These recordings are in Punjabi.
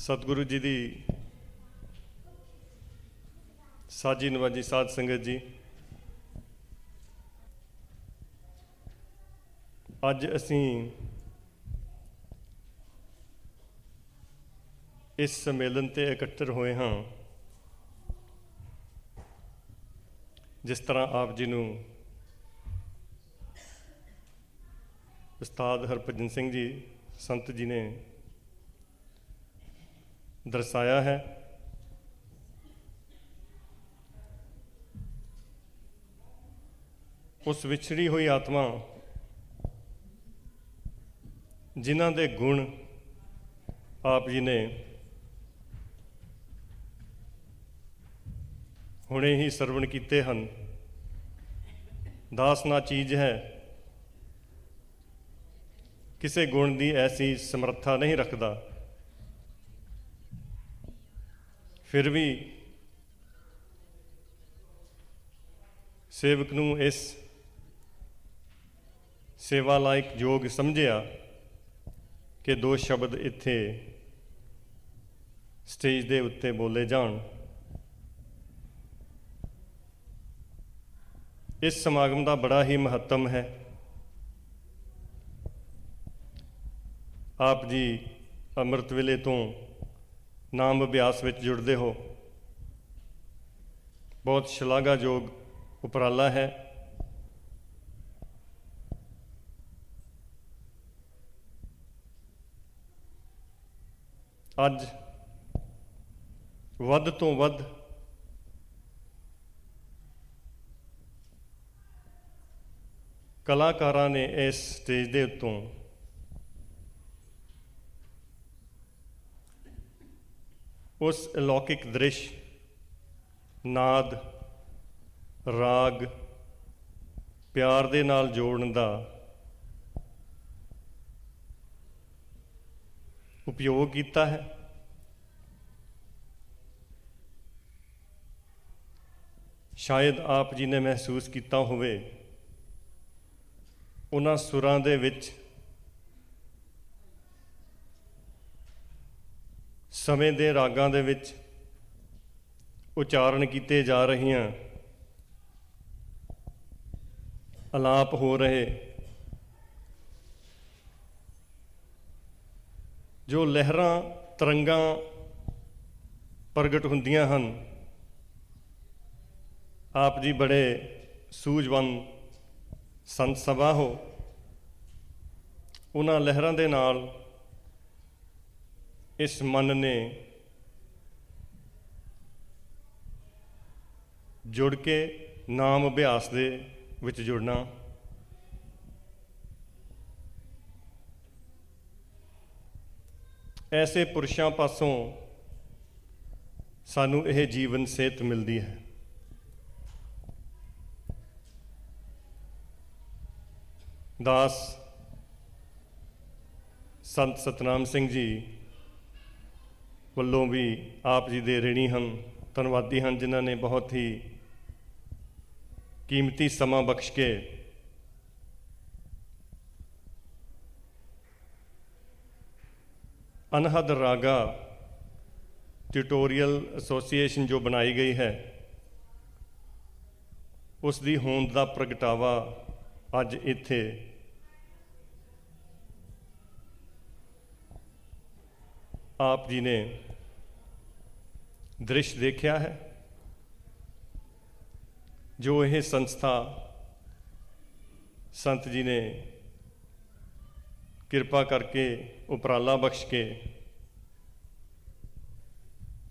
ਸਤਿਗੁਰੂ ਜੀ ਦੀ ਸਾਜੀ ਨਵਾਜੀ ਸਾਧ ਸੰਗਤ ਜੀ, ਅੱਜ ਅਸੀਂ ਇਸ ਸੰਮੇਲਨ ਤੇ ਇਕੱਤਰ ਹੋਏ ਹਾਂ, ਜਿਸ ਤਰ੍ਹਾਂ ਆਪ ਜੀ ਨੂੰ ਉਸਤਾਦ ਹਰਭਜਨ ਸਿੰਘ ਜੀ, ਸੰਤ ਜੀ ਨੇ ਦਰਸਾਇਆ ਹੈ। ਉਸ ਵਿਛੜੀ ਹੋਈ ਆਤਮਾ, ਜਿਨ੍ਹਾਂ ਦੇ ਗੁਣ ਆਪ ਜੀ ਨੇ ਹੁਣੇ ਹੀ ਸਰਵਣ ਕੀਤੇ ਹਨ। ਦਾਸ ਨਾ ਚੀਜ਼ ਹੈ। ਕਿਸੇ ਗੁਣ ਦੀ ਐਸੀ ਸਮਰੱਥਾ ਨਹੀਂ ਰੱਖਦਾ। ਫਿਰ ਵੀ ਸੇਵਕ ਨੂੰ ਇਸ ਸੇਵਾ ਲਾਇਕ ਯੋਗ ਸਮਝਿਆ ਕਿ ਦੋ ਸ਼ਬਦ ਇੱਥੇ ਸਟੇਜ ਦੇ ਉੱਤੇ ਬੋਲੇ ਜਾਣ। ਇਸ ਸਮਾਗਮ ਦਾ ਬੜਾ ਹੀ ਮਹੱਤਵ ਹੈ। ਆਪ ਜੀ ਅੰਮ੍ਰਿਤ ਵੇਲੇ ਤੋਂ ਨਾਮ ਅਭਿਆਸ ਵਿੱਚ ਜੁੜਦੇ ਹੋ। ਬਹੁਤ ਸ਼ਲਾਘਾਯੋਗ ਉਪਰਾਲਾ ਹੈ। ਅੱਜ ਵੱਧ ਤੋਂ ਵੱਧ ਕਲਾਕਾਰਾਂ ਨੇ ਇਸ ਸਟੇਜ ਦੇ ਉੱਤੋਂ ਉਸ ਅਲੌਕਿਕ ਦ੍ਰਿਸ਼, ਨਾਦ, ਰਾਗ, ਪਿਆਰ ਦੇ ਨਾਲ ਜੋੜਨ ਦਾ ਉਪਯੋਗ ਕੀਤਾ ਹੈ। ਸ਼ਾਇਦ ਆਪ ਜੀ ਨੇ ਮਹਿਸੂਸ ਕੀਤਾ ਹੋਵੇ, ਉਹਨਾਂ ਸੁਰਾਂ ਦੇ ਵਿੱਚ ਸਮੇਂ ਦੇ ਰਾਗਾਂ ਦੇ ਵਿੱਚ ਉਚਾਰਨ ਕੀਤੇ ਜਾ ਰਹੀਆਂ ਅਲਾਪ ਹੋ ਰਹੇ ਜੋ ਲਹਿਰਾਂ, ਤਰੰਗਾਂ ਪ੍ਰਗਟ ਹੁੰਦੀਆਂ ਹਨ, ਆਪ ਜੀ ਬੜੇ ਸੂਝਵਾਨ ਸੰਤ ਸਭਾ ਹੋ। ਉਹਨਾਂ ਲਹਿਰਾਂ ਦੇ ਨਾਲ ਇਸ ਮਨ ਨੇ ਜੁੜ ਕੇ ਨਾਮ ਅਭਿਆਸ ਦੇ ਵਿੱਚ ਜੁੜਨਾ। ਐਸੇ ਪੁਰਸ਼ਾਂ ਪਾਸੋਂ ਸਾਨੂੰ ਇਹ ਜੀਵਨ ਸਿਹਤ ਮਿਲਦੀ ਹੈ। ਦਾਸ ਸੰਤ ਸਤਨਾਮ ਸਿੰਘ ਜੀ ਵੱਲੋਂ ਵੀ ਆਪ ਜੀ ਦੇ ਰਣੀ ਹਨ, ਧੰਨਵਾਦੀ ਹਨ, ਜਿਨ੍ਹਾਂ ਨੇ ਬਹੁਤ ਹੀ ਕੀਮਤੀ ਸਮਾਂ ਬਖਸ਼ ਕੇ ਅਨਹਦ ਰਾਗਾ ਟਿਊਟੋਰੀਅਲ ਐਸੋਸੀਏਸ਼ਨ ਜੋ ਬਣਾਈ ਗਈ ਹੈ, ਉਸ ਦੀ ਹੋਂਦ ਦਾ ਪ੍ਰਗਟਾਵਾ ਅੱਜ ਇੱਥੇ ਆਪ ਜੀ ਨੇ ਦ੍ਰਿਸ਼ ਦੇਖਿਆ ਹੈ, ਜੋ ਇਹ ਸੰਸਥਾ ਸੰਤ ਜੀ ਨੇ ਕਿਰਪਾ ਕਰਕੇ ਉਪਰਾਲਾ ਬਖਸ਼ ਕੇ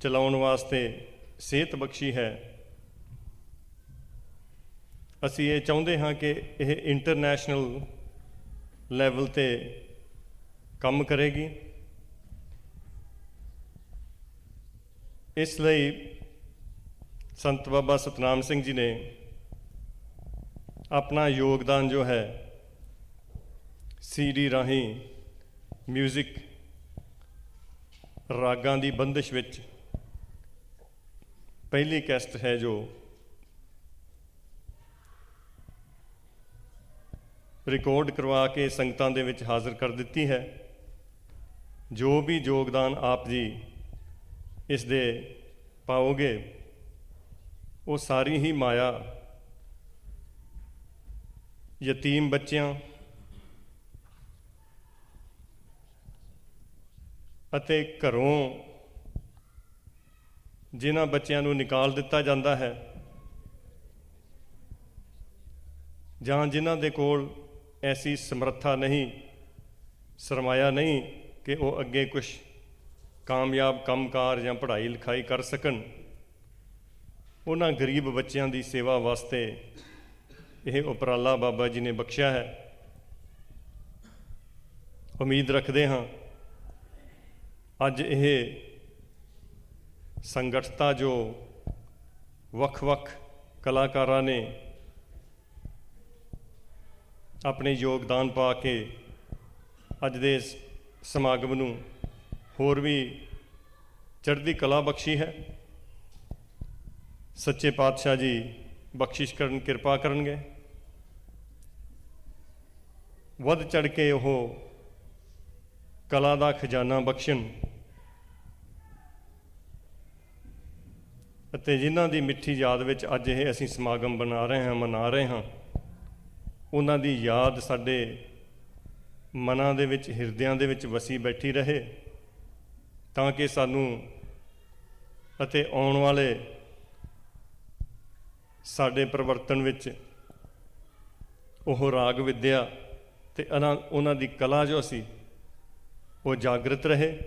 ਚਲਾਉਣ ਵਾਸਤੇ ਸਿਹਤ ਬਖਸ਼ੀ ਹੈ। ਅਸੀਂ ਇਹ ਚਾਹੁੰਦੇ ਹਾਂ ਕਿ ਇਹ ਇੰਟਰਨੈਸ਼ਨਲ ਲੈਵਲ ਤੇ ਕੰਮ ਕਰੇਗੀ। ਇਸ ਲਈ ਸੰਤ ਬਾਬਾ ਸਤਨਾਮ ਸਿੰਘ ਜੀ ਨੇ ਆਪਣਾ ਯੋਗਦਾਨ ਜੋ ਹੈ ਸੀਡੀ ਰਾਹੀਂ 뮤직 ਰਾਗਾਂ ਦੀ ਬੰਦਿਸ਼ ਵਿੱਚ ਪਹਿਲੀ ਕੈਸਟ ਹੈ ਜੋ ਰਿਕਾਰਡ ਕਰਵਾ ਕੇ ਸੰਗਤਾਂ ਦੇ ਵਿੱਚ ਹਾਜ਼ਰ ਕਰ ਦਿੱਤੀ ਹੈ। ਜੋ ਵੀ ਯੋਗਦਾਨ ਆਪ ਜੀ ਇਸ ਦੇ ਪਾਓਗੇ, ਉਹ ਸਾਰੀ ਹੀ ਮਾਇਆ, ਯਤੀਮ ਬੱਚਿਆਂ ਅਤੇ ਘਰੋਂ ਜਿਨ੍ਹਾਂ ਬੱਚਿਆਂ ਨੂੰ ਨਿਕਾਲ ਦਿੱਤਾ ਜਾਂਦਾ ਹੈ ਜਾਂ ਜਿਨ੍ਹਾਂ ਦੇ ਕੋਲ ਐਸੀ ਸਮਰੱਥਾ ਨਹੀਂ, ਸਰਮਾਇਆ ਨਹੀਂ ਕਿ ਉਹ ਅੱਗੇ ਕੁਝ ਕਾਮਯਾਬ ਕੰਮਕਾਰ ਜਾਂ ਪੜ੍ਹਾਈ ਲਿਖਾਈ ਕਰ ਸਕਣ। ਉਹਨਾਂ ਗਰੀਬ ਬੱਚਿਆਂ ਦੀ ਸੇਵਾ ਵਾਸਤੇ ਇਹ ਉਪਰਾਲਾ ਬਾਬਾ ਜੀ ਨੇ ਬਖਸ਼ਿਆ ਹੈ। ਉਮੀਦ ਰੱਖਦੇ ਹਾਂ ਅੱਜ ਇਹ ਸੰਗਠਤਾ ਜੋ ਵੱਖ-ਵੱਖ ਕਲਾਕਾਰਾਂ ਨੇ ਆਪਣੇ ਯੋਗਦਾਨ ਪਾ ਕੇ ਅੱਜ ਦੇ ਸਮਾਗਮ ਨੂੰ ਹੋਰ ਵੀ ਚੜ੍ਹਦੀ ਕਲਾ ਬਖਸ਼ੀ ਹੈ। ਸੱਚੇ ਪਾਤਸ਼ਾਹ ਜੀ ਬਖਸ਼ਿਸ਼ ਕਰਨ, ਕਿਰਪਾ ਕਰਨਗੇ। ਵੱਧ ਚੜ ਕੇ ਉਹ ਕਲਾ ਦਾ ਖਜ਼ਾਨਾ ਬਖਸ਼ਣ ਅਤੇ ਜਿਨ੍ਹਾਂ ਦੀ ਮਿੱਠੀ ਯਾਦ ਵਿੱਚ ਅੱਜ ਇਹ ਅਸੀਂ ਸਮਾਗਮ ਬਣਾ ਰਹੇ ਹਾਂ, ਮਨਾ ਰਹੇ ਹਾਂ, ਉਹਨਾਂ ਦੀ ਯਾਦ ਸਾਡੇ ਮਨਾਂ ਦੇ ਵਿੱਚ, ਹਿਰਦਿਆਂ ਦੇ ਵਿੱਚ ਵਸੀ ਬੈਠੀ ਰਹੇ। ਤਾਂ ਕਿ ਸਾਨੂੰ ਅਤੇ ਆਉਣ ਵਾਲੇ ਸਾਡੇ ਪਰਿਵਰਤਨ ਵਿੱਚ ਉਹ ਰਾਗ ਵਿਦਿਆ ਤੇ ਉਹਨਾਂ ਦੀ ਕਲਾ ਜੋ ਅਸੀਂ, ਉਹ ਜਾਗਰਤ ਰਹੇ।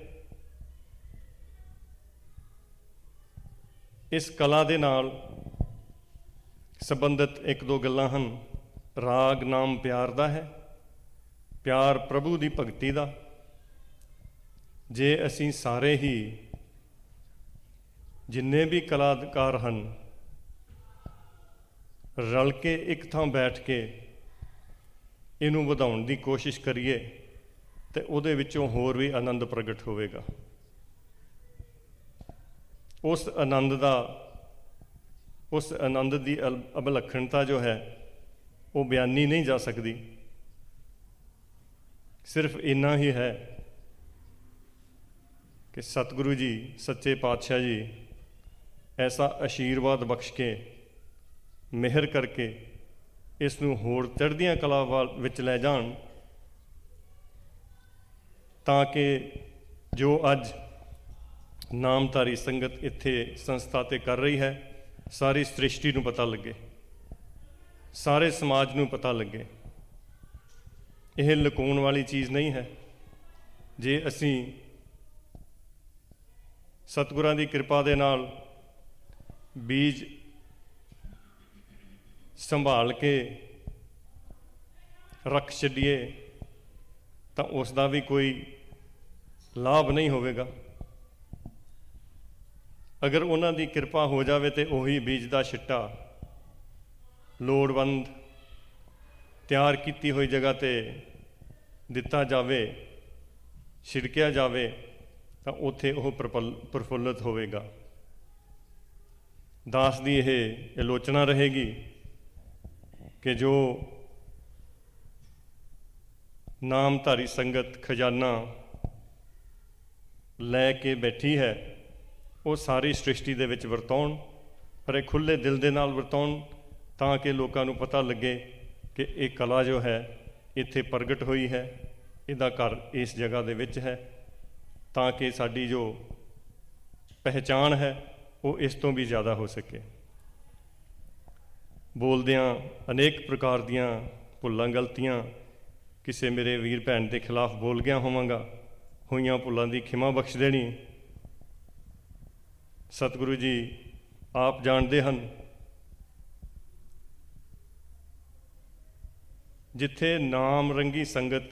ਇਸ ਕਲਾ ਦੇ ਨਾਲ ਸੰਬੰਧਿਤ ਇੱਕ ਦੋ ਗੱਲਾਂ ਹਨ। ਰਾਗ ਨਾਮ ਪਿਆਰ ਦਾ ਹੈ, ਪਿਆਰ ਪ੍ਰਭੂ ਦੀ ਭਗਤੀ ਦਾ ਜੇ ਅਸੀਂ ਸਾਰੇ ਹੀ ਜਿੰਨੇ ਵੀ ਕਲਾਕਾਰ ਹਨ, ਰਲ ਕੇ ਇੱਕ ਥਾਂ ਬੈਠ ਕੇ ਇਹਨੂੰ ਵਧਾਉਣ ਦੀ ਕੋਸ਼ਿਸ਼ ਕਰੀਏ, ਤੇ ਉਹਦੇ ਵਿੱਚੋਂ ਹੋਰ ਵੀ ਆਨੰਦ ਪ੍ਰਗਟ ਹੋਵੇਗਾ। ਉਸ ਆਨੰਦ ਦਾ, ਉਸ ਆਨੰਦ ਦੀ ਅਬਲਖਣਤਾ ਜੋ ਹੈ, ਉਹ ਬਿਆਨੀ ਨਹੀਂ ਜਾ ਸਕਦੀ। ਸਿਰਫ ਇੰਨਾ ਹੀ ਹੈ ਕਿ ਸਤਿਗੁਰੂ ਜੀ, ਸੱਚੇ ਪਾਤਸ਼ਾਹ ਜੀ, ਐਸਾ ਅਸ਼ੀਰਵਾਦ ਬਖਸ਼ ਕੇ, ਮਿਹਰ ਕਰਕੇ ਇਸ ਨੂੰ ਹੋਰ ਚੜ੍ਹਦੀਆਂ ਕਲਾ ਵਿੱਚ ਲੈ ਜਾਣ ਤਾਂ ਕਿ ਜੋ ਅੱਜ ਨਾਮਧਾਰੀ ਸੰਗਤ ਇੱਥੇ ਸੰਸਥਾ ਤੇ ਕਰ ਰਹੀ ਹੈ, ਸਾਰੀ ਸ੍ਰਿਸ਼ਟੀ ਨੂੰ ਪਤਾ ਲੱਗੇ, ਸਾਰੇ ਸਮਾਜ ਨੂੰ ਪਤਾ ਲੱਗੇ। ਇਹ ਲੁਕਾਉਣ ਵਾਲੀ ਚੀਜ਼ ਨਹੀਂ ਹੈ। ਜੇ ਅਸੀਂ ਸਤਿਗੁਰਾਂ ਦੀ ਕਿਰਪਾ ਦੇ ਨਾਲ ਬੀਜ ਸੰਭਾਲ ਕੇ ਰੱਖ ਛੱਡੀਏ, ਤਾਂ ਉਸ ਦਾ ਵੀ ਕੋਈ ਲਾਭ ਨਹੀਂ ਹੋਵੇਗਾ। ਅਗਰ ਉਹਨਾਂ ਦੀ ਕਿਰਪਾ ਹੋ ਜਾਵੇ ਤੇ ਉਹੀ ਬੀਜ ਦਾ ਛਿੱਟਾ ਲੋੜਵੰਦ ਤਿਆਰ ਕੀਤੀ ਹੋਈ ਜਗ੍ਹਾ ਤੇ ਦਿੱਤਾ ਜਾਵੇ, ਛਿੜਕਿਆ ਜਾਵੇ ਤਾਂ ਉੱਥੇ ਉਹ ਪ੍ਰਫੁੱਲਤ ਹੋਵੇਗਾ। ਦਾਸ ਦੀ ਇਹ ਆਲੋਚਨਾ ਰਹੇਗੀ ਕਿ ਜੋ ਨਾਮਧਾਰੀ ਸੰਗਤ ਖਜ਼ਾਨਾ ਲੈ ਕੇ ਬੈਠੀ ਹੈ, ਉਹ ਸਾਰੀ ਸ੍ਰਿਸ਼ਟੀ ਦੇ ਵਿੱਚ ਵਰਤਾਉਣ ਪਰ ਇਹ ਖੁੱਲੇ ਦਿਲ ਦੇ ਨਾਲ ਵਰਤਾਉਣ ਤਾਂ ਕਿ ਲੋਕਾਂ ਨੂੰ ਪਤਾ ਲੱਗੇ ਕਿ ਇਹ ਕਲਾ ਜੋ ਹੈ, ਇੱਥੇ ਪ੍ਰਗਟ ਹੋਈ ਹੈ, ਇਹਦਾ ਘਰ ਇਸ ਜਗ੍ਹਾ ਦੇ ਵਿੱਚ ਹੈ। ਤਾਂ ਕਿ ਸਾਡੀ ਜੋ ਪਹਿਚਾਨ ਹੈ, ਉਹ ਇਸ ਤੋਂ ਵੀ ਜ਼ਿਆਦਾ ਹੋ ਸਕੇ। ਬੋਲਦਿਆਂ ਅਨੇਕ ਪ੍ਰਕਾਰ ਦੀਆਂ ਭੁੱਲਾਂ ਗਲਤੀਆਂ, ਕਿਸੇ ਮੇਰੇ ਵੀਰ ਭੈਣ ਦੇ ਖਿਲਾਫ ਬੋਲ ਗਿਆ ਹੋਵਾਂਗਾ, ਹੋਈਆਂ ਭੁੱਲਾਂ ਦੀ ਖਿਮਾ ਬਖਸ਼ ਦੇਣੀ। ਸਤਿਗੁਰੂ ਜੀ ਆਪ ਜਾਣਦੇ ਹਨ, ਜਿੱਥੇ ਨਾਮ ਰੰਗੀ ਸੰਗਤ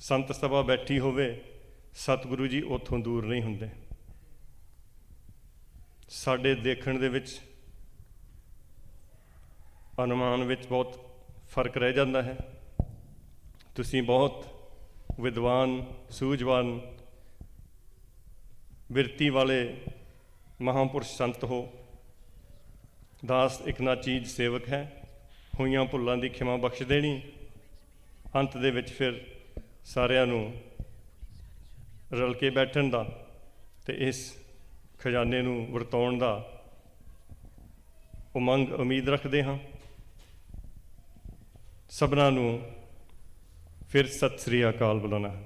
ਸੰਤ ਸਭਾ ਬੈਠੀ ਹੋਵੇ ਸਤਿਗੁਰੂ ਜੀ ਉੱਥੋਂ ਦੂਰ ਨਹੀਂ ਹੁੰਦੇ। ਸਾਡੇ ਦੇਖਣ ਦੇ ਵਿੱਚ, ਅਨੁਮਾਨ ਵਿੱਚ ਬਹੁਤ ਫ਼ਰਕ ਰਹਿ ਜਾਂਦਾ ਹੈ। ਤੁਸੀਂ ਬਹੁਤ ਵਿਦਵਾਨ, ਸੂਝਵਾਨ, ਬਿਰਤੀ ਵਾਲੇ ਮਹਾਪੁਰਸ਼ ਸੰਤ ਹੋ। ਦਾਸ ਇੱਕ ਨਾ ਚੀਜ਼ ਸੇਵਕ ਹੈ, ਹੋਈਆਂ ਭੁੱਲਾਂ ਦੀ ਖਿਮਾ ਬਖਸ਼ ਦੇਣੀ। ਅੰਤ ਦੇ ਵਿੱਚ ਫਿਰ ਸਾਰਿਆਂ ਨੂੰ ਰਲ ਕੇ ਬੈਠਣ ਦਾ ਤੇ ਇਸ ਖਜ਼ਾਨੇ ਨੂੰ ਵਰਤਾਉਣ ਦਾ ਉਮੰਗ ਉਮੀਦ ਰੱਖਦੇ ਹਾਂ। ਸਭਨਾਂ ਨੂੰ ਫਿਰ ਸਤਿ ਸ੍ਰੀ ਅਕਾਲ ਬੁਲਾਉਣਾ